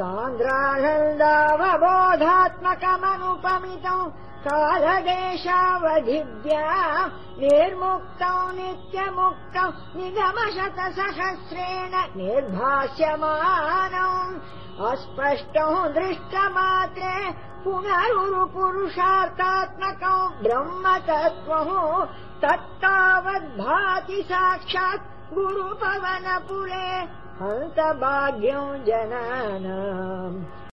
सान्द्रानन्दावबोधात्मकमनुपमितौ कालदेशावधिव्या निर्मुक्तौ नित्यमुक्तौ निगमशतसहस्रेण निर्भास्यमानौ अस्पष्टौ दृष्टमात्रे पुनरुरुपुरुषार्थात्मकौ ब्रह्मतत्त्वौ तत्तावद्भाति साक्षात् गुरुपवनपुरे हन्तभाग्यौ जनानाम्